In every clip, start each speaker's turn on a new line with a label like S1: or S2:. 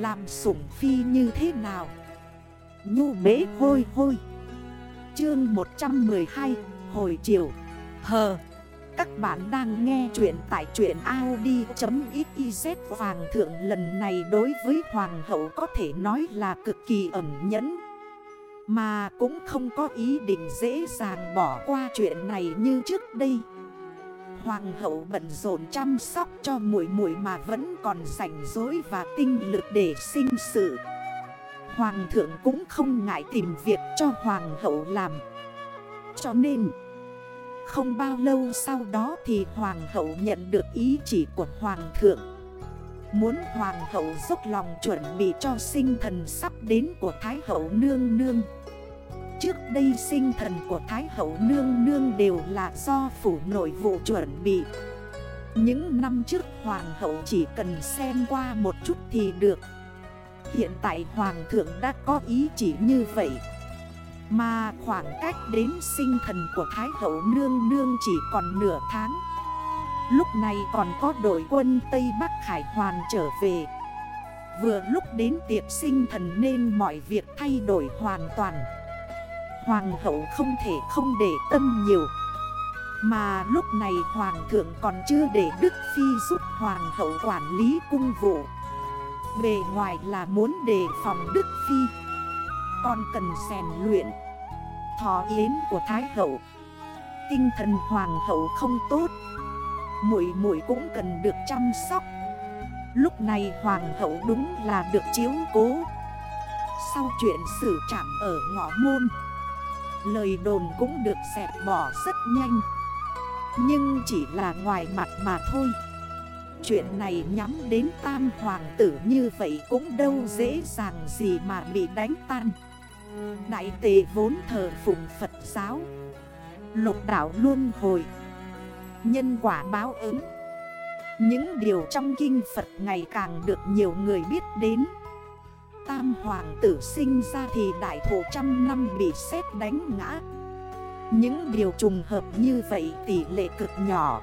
S1: Làm sủng phi như thế nào? Nhu bế hôi hôi. Chương 112 Hồi chiều Hờ. Các bạn đang nghe chuyện tại chuyện Audi.xyz Hoàng thượng lần này đối với Hoàng hậu có thể nói là cực kỳ ẩn nhẫn. Mà cũng không có ý định dễ dàng bỏ qua chuyện này như trước đây. Hoàng hậu bận rộn chăm sóc cho muội muội mà vẫn còn rảnh rỗi và tinh lực để sinh sự. Hoàng thượng cũng không ngại tìm việc cho hoàng hậu làm. Cho nên, không bao lâu sau đó thì hoàng hậu nhận được ý chỉ của hoàng thượng. Muốn hoàng hậu dốc lòng chuẩn bị cho sinh thần sắp đến của thái hậu nương nương. Trước đây sinh thần của Thái hậu nương nương đều là do phủ nội vụ chuẩn bị. Những năm trước hoàng hậu chỉ cần xem qua một chút thì được. Hiện tại hoàng thượng đã có ý chỉ như vậy. Mà khoảng cách đến sinh thần của Thái hậu nương nương chỉ còn nửa tháng. Lúc này còn có đội quân Tây Bắc Hải Hoàn trở về. Vừa lúc đến tiệc sinh thần nên mọi việc thay đổi hoàn toàn. Hoàng hậu không thể không để tâm nhiều. Mà lúc này hoàng thượng còn chưa để Đức Phi giúp hoàng hậu quản lý cung vụ. Bề ngoài là muốn đề phòng Đức Phi. Còn cần rèn luyện, Thọ yến của Thái hậu. Tinh thần hoàng hậu không tốt. Mũi mũi cũng cần được chăm sóc. Lúc này hoàng hậu đúng là được chiếu cố. Sau chuyện xử trảm ở ngõ môn Lời đồn cũng được xẹp bỏ rất nhanh. Nhưng chỉ là ngoài mặt mà thôi. Chuyện này nhắm đến tam hoàng tử như vậy cũng đâu dễ dàng gì mà bị đánh tan. Đại tề vốn thờ phụng Phật giáo. Lục đảo luôn hồi. Nhân quả báo ứng. Những điều trong kinh Phật ngày càng được nhiều người biết đến tam hoàng tử sinh ra thì đại thổ trăm năm bị xét đánh ngã. Những điều trùng hợp như vậy tỷ lệ cực nhỏ.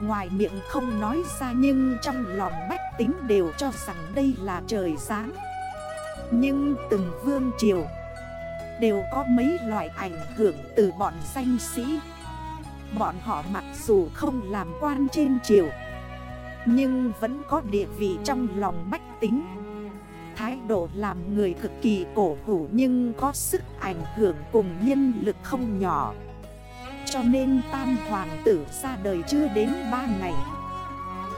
S1: Ngoài miệng không nói ra nhưng trong lòng bách tính đều cho rằng đây là trời sáng Nhưng từng vương triều đều có mấy loại ảnh hưởng từ bọn danh sĩ. Bọn họ mặc dù không làm quan trên triều, Nhưng vẫn có địa vị trong lòng bách tính thái độ làm người cực kỳ cổ hủ nhưng có sức ảnh hưởng cùng nhân lực không nhỏ. Cho nên tam hoàng tử ra đời chưa đến 3 ngày.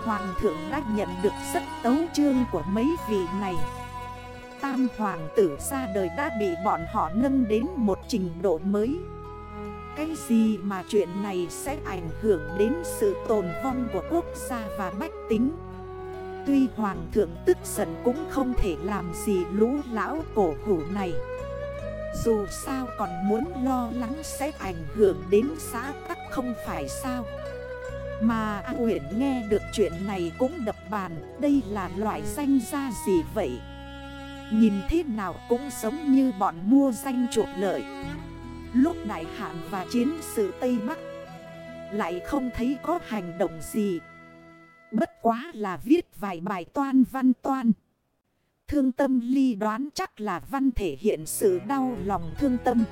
S1: Hoàng thượng đã nhận được rất tấu trương của mấy vị này. Tam hoàng tử ra đời đã bị bọn họ nâng đến một trình độ mới. Cái gì mà chuyện này sẽ ảnh hưởng đến sự tồn vong của quốc gia và bách tính? Tuy hoàng thượng tức giận cũng không thể làm gì lũ lão cổ hủ này. Dù sao còn muốn lo lắng sẽ ảnh hưởng đến xã tắc không phải sao? Mà A Nguyễn nghe được chuyện này cũng đập bàn, Đây là loại danh gia gì vậy? Nhìn thế nào cũng giống như bọn mua danh chuộc lợi. Lúc đại hạn và chiến sự Tây Bắc, Lại không thấy có hành động gì. Bất quá là viết vài bài toan văn toan. Thương tâm ly đoán chắc là văn thể hiện sự đau lòng thương tâm.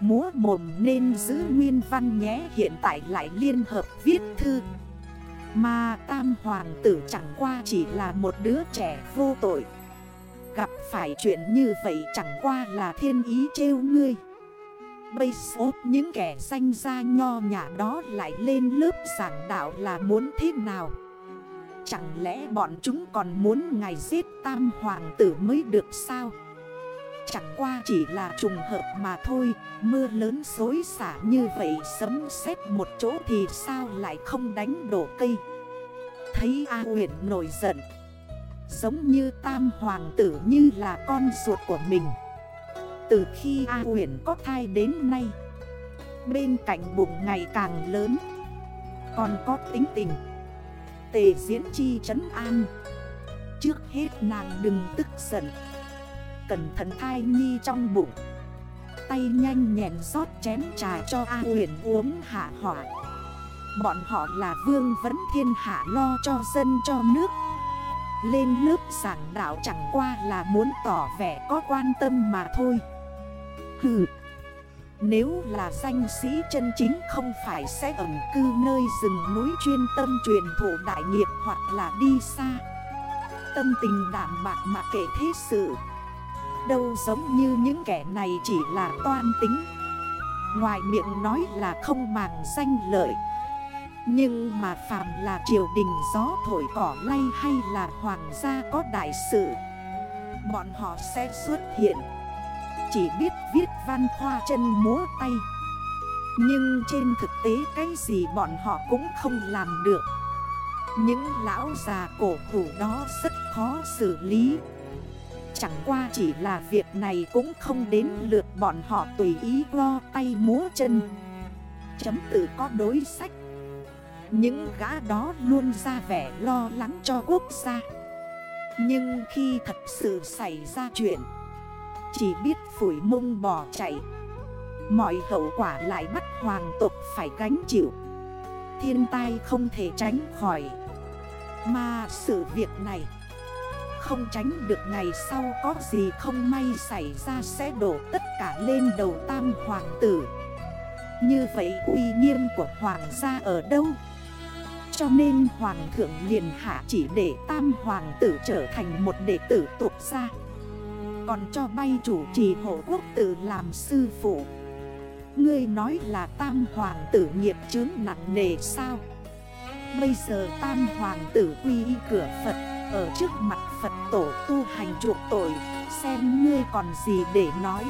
S1: Múa mồm nên giữ nguyên văn nhé, hiện tại lại liên hợp viết thư. Mà tam hoàng tử chẳng qua chỉ là một đứa trẻ vô tội. Gặp phải chuyện như vậy chẳng qua là thiên ý trêu ngươi. Bây số những kẻ danh ra nho nhà đó lại lên lớp giảng đạo là muốn thế nào? Chẳng lẽ bọn chúng còn muốn ngài giết tam hoàng tử mới được sao? Chẳng qua chỉ là trùng hợp mà thôi, Mưa lớn xối xả như vậy sấm sét một chỗ thì sao lại không đánh đổ cây? Thấy A huyền nổi giận, Giống như tam hoàng tử như là con ruột của mình từ khi A huyền có thai đến nay, Bên cạnh bụng ngày càng lớn, Còn có tính tình. Tề diễn chi trấn an. Trước hết nàng đừng tức giận. Cẩn thận thai nhi trong bụng. Tay nhanh nhẹn rót chén trà cho A huyền uống hạ hỏa. Bọn họ là vương vấn thiên hạ lo cho dân cho nước. Lên lớp giảng đạo chẳng qua là muốn tỏ vẻ có quan tâm mà thôi. Hừ. Nếu là danh sĩ chân chính không phải sẽ ẩn cư nơi rừng núi chuyên tâm truyền thụ đại nghiệp hoặc là đi xa. Tâm tình đảm bạc mà kể thế sự. Đâu giống như những kẻ này chỉ là toan tính. Ngoài miệng nói là không màng danh lợi. Nhưng mà phàm là triều đình gió thổi cỏ lay hay là hoàng gia có đại sự, Bọn họ sẽ xuất hiện. Chỉ biết viết văn khoa chân múa tay. Nhưng trên thực tế cái gì bọn họ cũng không làm được. Những lão già cổ hủ đó rất khó xử lý. Chẳng qua chỉ là việc này cũng không đến lượt bọn họ tùy ý lo tay múa chân. Chấm tự có đối sách. Những gã đó luôn ra vẻ lo lắng cho quốc gia. Nhưng khi thật sự xảy ra chuyện chỉ biết phủi mông bò chạy. Mọi hậu quả lại bắt hoàng tục phải gánh chịu. Thiên tai không thể tránh khỏi. Mà sự việc này không tránh được ngày sau có gì không may xảy ra sẽ đổ tất cả lên đầu tam hoàng tử. Như vậy uy nghiêm của hoàng gia ở đâu? Cho nên hoàng thượng liền hạ chỉ để tam hoàng tử trở thành một đệ tử tục gia. Còn cho bay chủ trì hộ quốc tử làm sư phụ. Ngươi nói là tam hoàng tử nghiệp chướng nặng nề sao? Bây giờ tam hoàng tử quy y cửa Phật, ở trước mặt Phật tổ tu hành chuộc tội, Xem ngươi còn gì để nói.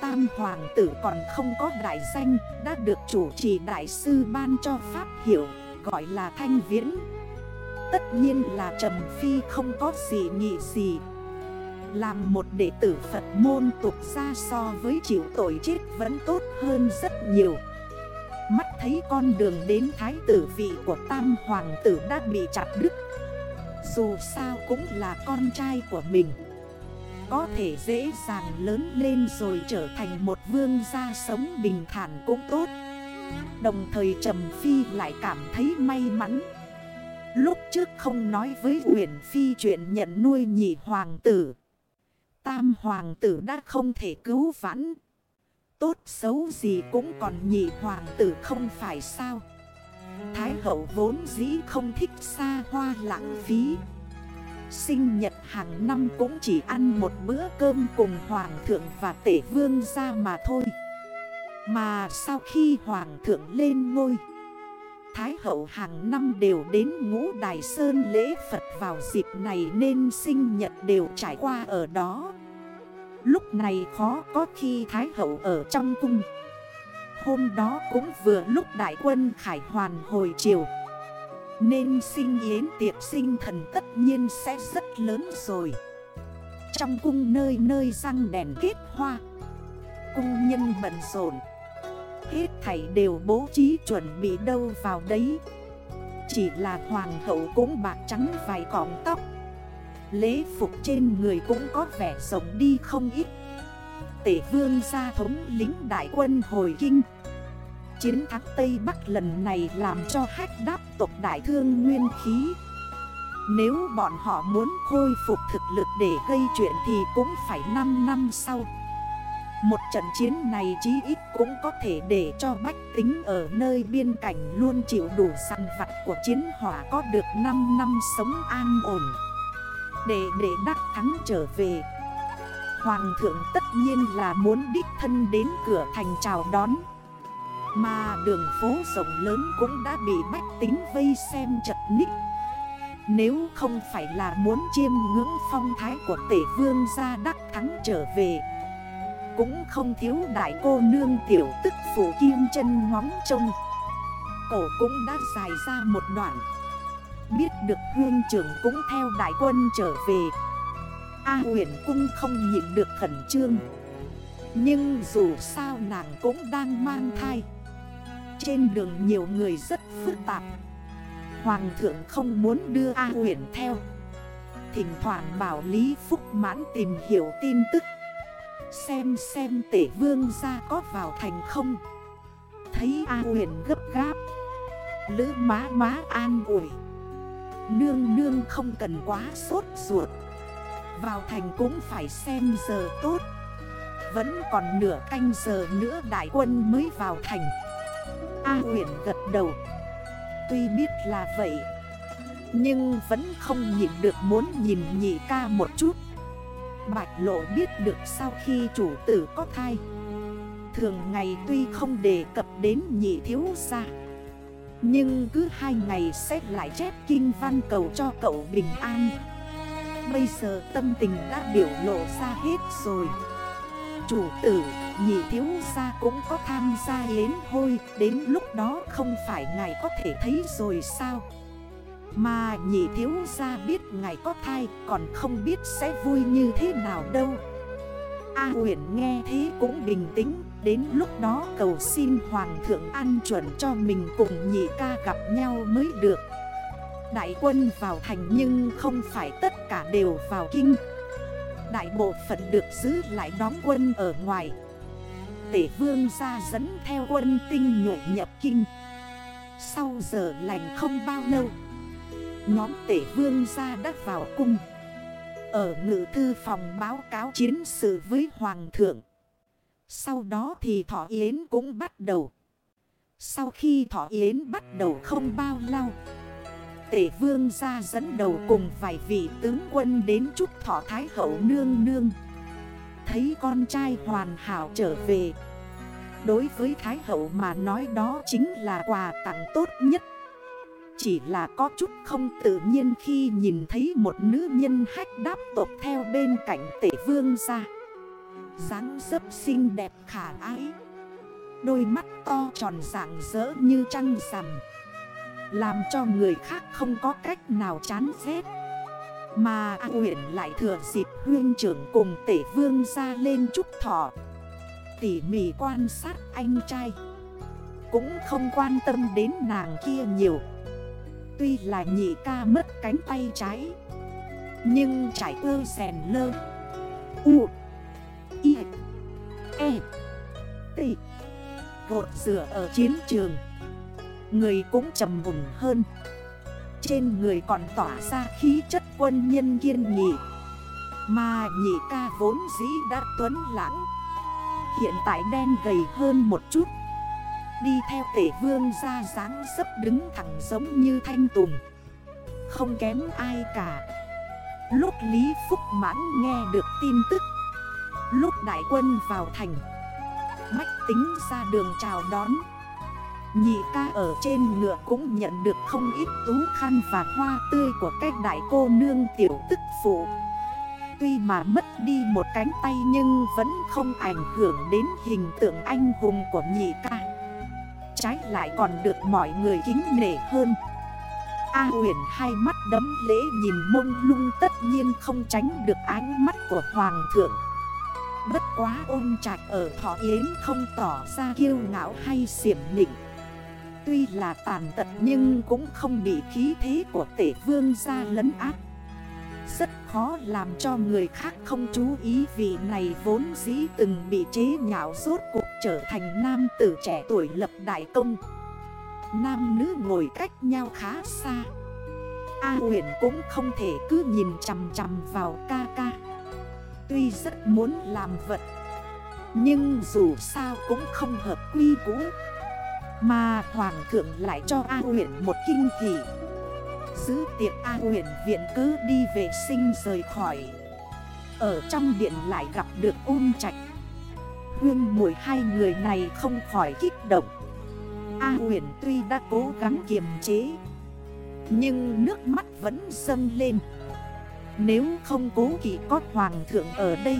S1: Tam hoàng tử còn không có đại danh, Đã được chủ trì đại sư ban cho pháp hiểu Gọi là thanh viễn. Tất nhiên là Trầm Phi không có gì nghị gì làm một đệ tử Phật môn tục ra so với chịu tội chết vẫn tốt hơn rất nhiều. Mắt thấy con đường đến thái tử vị của tam hoàng tử đã bị chặt đứt. Dù sao cũng là con trai của mình. Có thể dễ dàng lớn lên rồi trở thành một vương gia sống bình thản cũng tốt. Đồng thời Trầm Phi lại cảm thấy may mắn. Lúc trước không nói với Uyển Phi chuyện nhận nuôi nhị hoàng tử. Tam hoàng tử đã không thể cứu vãn. Tốt xấu gì cũng còn nhị hoàng tử không phải sao? Thái hậu vốn dĩ không thích xa hoa lãng phí. Sinh nhật hàng năm cũng chỉ ăn một bữa cơm cùng hoàng thượng và tể vương ra mà thôi. Mà sau khi hoàng thượng lên ngôi Thái hậu hàng năm đều đến ngũ đài sơn lễ Phật vào dịp này nên sinh nhật đều trải qua ở đó. Lúc này khó có khi Thái hậu ở trong cung. Hôm đó cũng vừa lúc đại quân khải hoàn hồi chiều Nên sinh yến tiệc sinh thần tất nhiên sẽ rất lớn rồi. Trong cung nơi nơi răng đèn kết hoa. Cung nhân bận rộn. Hết thảy đều bố trí chuẩn bị đâu vào đấy. Chỉ là hoàng hậu cũng bạc trắng vài cọng tóc. Lễ phục trên người cũng có vẻ sống đi không ít. Tể vương gia thống lính đại quân hồi kinh. Chiến thắng Tây Bắc lần này làm cho hách đáp tộc đại thương nguyên khí. Nếu bọn họ muốn khôi phục thực lực để gây chuyện thì cũng phải 5 năm sau. Một trận chiến này chí ít cũng có thể để cho bách tính ở nơi biên cảnh luôn chịu đủ săn vặt của chiến hỏa có được 5 năm sống an ổn. Để để đắc thắng trở về, Hoàng thượng tất nhiên là muốn đích thân đến cửa thành chào đón. Mà đường phố rộng lớn cũng đã bị bách tính vây xem chật ních. Nếu không phải là muốn chiêm ngưỡng phong thái của tể vương gia đắc thắng trở về cũng không thiếu đại cô nương tiểu tức phủ kim chân ngóng trông. Cổ cũng đã dài ra một đoạn. Biết được hương trưởng cũng theo đại quân trở về. A huyền cung không nhịn được khẩn trương. Nhưng dù sao nàng cũng đang mang thai. Trên đường nhiều người rất phức tạp. Hoàng thượng không muốn đưa A huyền theo. Thỉnh thoảng bảo Lý Phúc mãn tìm hiểu tin tức. Xem xem tể vương ra có vào thành không. Thấy A huyền gấp gáp. Lữ má má an ủi. Nương nương không cần quá sốt ruột. Vào thành cũng phải xem giờ tốt. Vẫn còn nửa canh giờ nữa đại quân mới vào thành. A huyền gật đầu. Tuy biết là vậy, Nhưng vẫn không nhìn được muốn nhìn nhị ca một chút. Bạch lộ biết được sau khi chủ tử có thai. Thường ngày tuy không đề cập đến nhị thiếu gia Nhưng cứ hai ngày sẽ lại chép kinh văn cầu cho cậu bình an. Bây giờ tâm tình đã biểu lộ ra hết rồi. Chủ tử, nhị thiếu gia cũng có tham gia yến hôi Đến lúc đó không phải ngài có thể thấy rồi sao? Mà nhị thiếu gia biết ngài có thai, Còn không biết sẽ vui như thế nào đâu. A huyền nghe thế cũng bình tĩnh, Đến lúc đó cầu xin hoàng thượng an chuẩn cho mình cùng nhị ca gặp nhau mới được. Đại quân vào thành nhưng không phải tất cả đều vào kinh. Đại bộ phận được giữ lại đóng quân ở ngoài. Tể vương ra dẫn theo quân tinh nhuệ nhập kinh. Sau giờ lành không bao lâu Nhóm tể vương gia đã vào cung. Ở ngự thư phòng báo cáo chiến sự với hoàng thượng. Sau đó thì thọ yến cũng bắt đầu. Sau khi thọ yến bắt đầu không bao lâu, Tể vương gia dẫn đầu cùng vài vị tướng quân đến chúc thọ thái hậu nương nương. Thấy con trai hoàn hảo trở về. Đối với thái hậu mà nói đó chính là quà tặng tốt nhất. Chỉ là có chút không tự nhiên khi nhìn thấy một nữ nhân hách đáp tộc theo bên cạnh tể vương ra. Dáng dấp xinh đẹp khả ái. Đôi mắt to tròn rạng rỡ như trăng rằm. Làm cho người khác không có cách nào chán ghét. Mà A huyện lại thừa dịp huyên trưởng cùng tể vương ra lên trúc thọ. Tỉ mỉ quan sát anh trai. Cũng không quan tâm đến nàng kia nhiều. Tuy là nhị ca mất cánh tay trái, Nhưng trải ơ sèn lơ. U, I E T, Gột rửa ở chiến trường. Người cũng trầm mùng hơn. Trên người còn tỏa ra khí chất quân nhân kiên nghị. Mà nhị ca vốn dĩ đã tuấn lãng. Hiện tại đen gầy hơn một chút. Đi theo tể vương ra dáng sấp đứng thẳng giống như thanh tùng. Không kém ai cả. Lúc Lý Phúc Mãn nghe được tin tức, Lúc đại quân vào thành Bách tính ra đường chào đón. Nhị ca ở trên ngựa cũng nhận được không ít tú khăn và hoa tươi của cách đại cô nương tiểu tức phụ. Tuy mà mất đi một cánh tay nhưng vẫn không ảnh hưởng đến hình tượng anh hùng của nhị ca. Trái lại còn được mọi người kính nể hơn. A huyền hai mắt đấm lễ nhìn mông lung tất nhiên không tránh được ánh mắt của hoàng thượng. Bất quá ôn trạch ở thọ yến không tỏ ra kiêu ngạo hay xiểm nịnh. Tuy là tàn tật nhưng cũng không bị khí thế của tể vương ra lấn áp. Rất khó làm cho người khác không chú ý vì này vốn dĩ từng bị chế nhạo rốt cuộc trở thành nam tử trẻ tuổi lập đại công. Nam nữ ngồi cách nhau khá xa. A huyền cũng không thể cứ nhìn chằm chằm vào ca ca. Tuy rất muốn làm vật, Nhưng dù sao cũng không hợp quy cũ mà Hoàng thượng lại cho A huyện một kinh hỷ Giữ tiệc A huyện viện cứ đi vệ sinh rời khỏi. Ở trong điện lại gặp được ôn trạch. Huyên mùi hai người này không khỏi kích động. A huyện tuy đã cố gắng kiềm chế, Nhưng nước mắt vẫn dâng lên. Nếu không cố kỵ có hoàng thượng ở đây,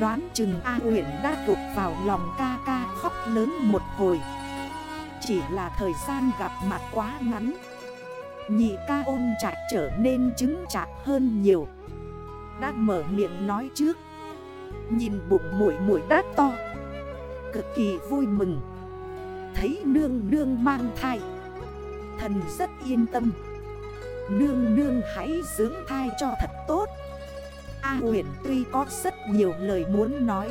S1: Đoán chừng A huyện đã tụt vào lòng ca ca khóc lớn một hồi. Chỉ là thời gian gặp mặt quá ngắn, Nhị ca ôn chặt trở nên chứng chặt hơn nhiều. Đã mở miệng nói trước Nhìn bụng mũi mũi đát to. Cực kỳ vui mừng. Thấy nương nương mang thai. Thần rất yên tâm. Nương nương hãy dưỡng thai cho thật tốt. A huyền tuy có rất nhiều lời muốn nói,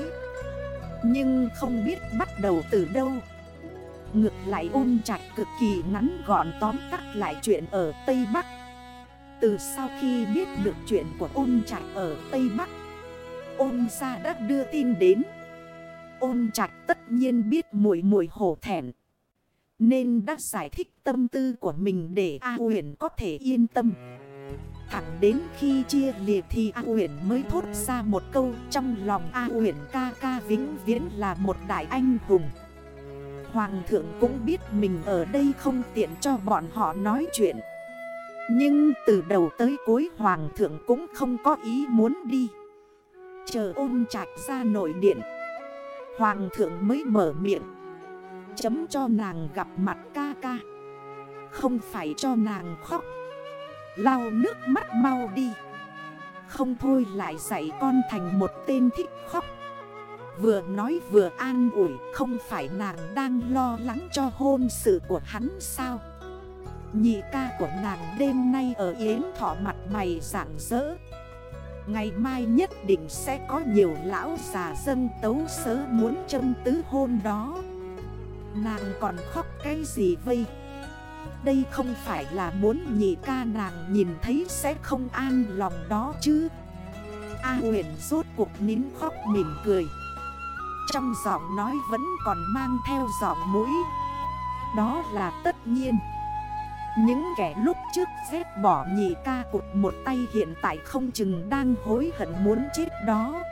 S1: Nhưng không biết bắt đầu từ đâu. Ngược lại ôm chặt cực kỳ ngắn gọn tóm tắt lại chuyện ở Tây Bắc. Từ sau khi biết được chuyện của ôn trạch ở Tây Bắc Ôn ra đã đưa tin đến. Ôn trạch tất nhiên biết mùi mùi hổ thẹn. Nên đã giải thích tâm tư của mình để A huyền có thể yên tâm. Thẳng đến khi chia liệt thì A huyền mới thốt ra một câu Trong lòng A huyền ca ca vĩnh viễn là một đại anh hùng. Hoàng thượng cũng biết mình ở đây không tiện cho bọn họ nói chuyện. Nhưng từ đầu tới cuối Hoàng thượng cũng không có ý muốn đi. Chờ ôn trạch ra nội điện. Hoàng thượng mới mở miệng. Chấm cho nàng gặp mặt ca ca. Không phải cho nàng khóc. Lau nước mắt mau đi. Không thôi lại dạy con thành một tên thích khóc. Vừa nói vừa an ủi, Không phải nàng đang lo lắng cho hôn sự của hắn sao? Nhị ca của nàng đêm nay ở Yến thọ mặt mày rạng rỡ. Ngày mai nhất định sẽ có nhiều lão già dân tấu sớ muốn châm tứ hôn đó. Nàng còn khóc cái gì vây? Đây không phải là muốn nhị ca nàng nhìn thấy sẽ không an lòng đó chứ. A huyền rốt cuộc nín khóc mỉm cười. Trong giọng nói vẫn còn mang theo giọng mũi. Đó là tất nhiên những kẻ lúc trước phép bỏ nhị ca cụt một tay hiện tại không chừng đang hối hận muốn chết đó.